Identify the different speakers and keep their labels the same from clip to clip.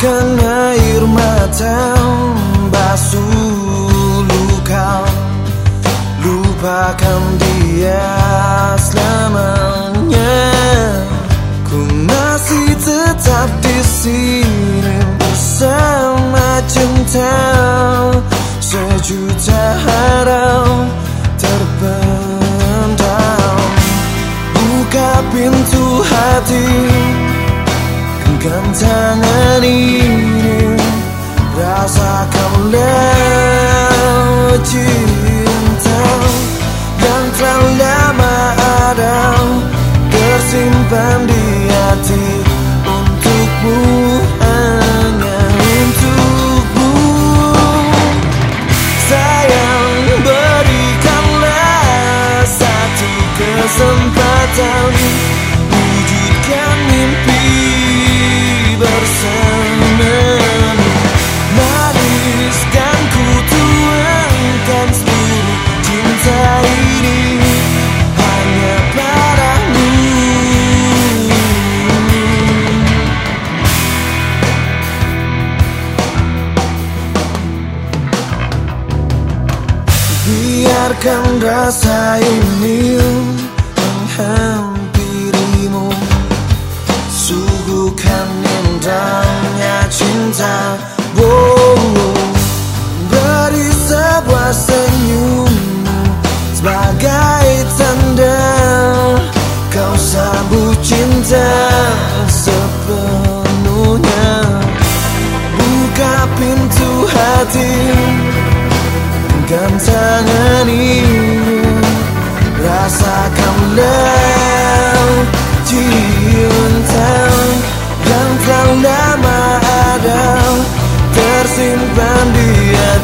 Speaker 1: Biarkan air mata basuh luka. Lupakan dia selamanya. Ku masih tetap di sini bersama cinta. Sejuta harap terbentang Buka pintu hati Genggam tangan ini Rasakanlah cinta Yang telah lama ada Tersimpan di hati Untukmu Hanya untukmu Sayang berikanlah Satu kesempatan Biarkan rasa ini menghampirimu. Suguhkan indahnya cinta. Wow. Beri sebuah senyummu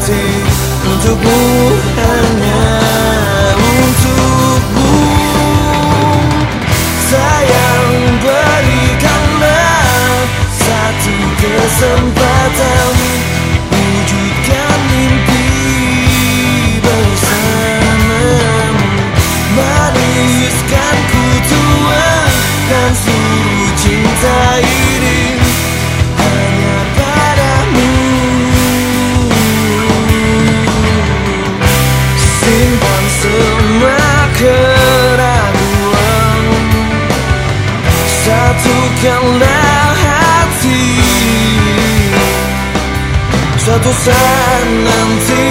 Speaker 1: hati Untukmu hanya untukmu Satukanlah hati. Suatu saat nanti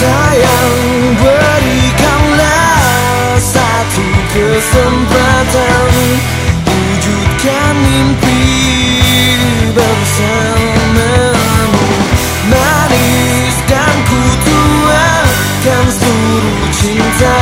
Speaker 1: sayang Berikanlah satu kesempatan. Wujudkan mimpi bersamamu. Manis dan ku tuakan seluruh cinta.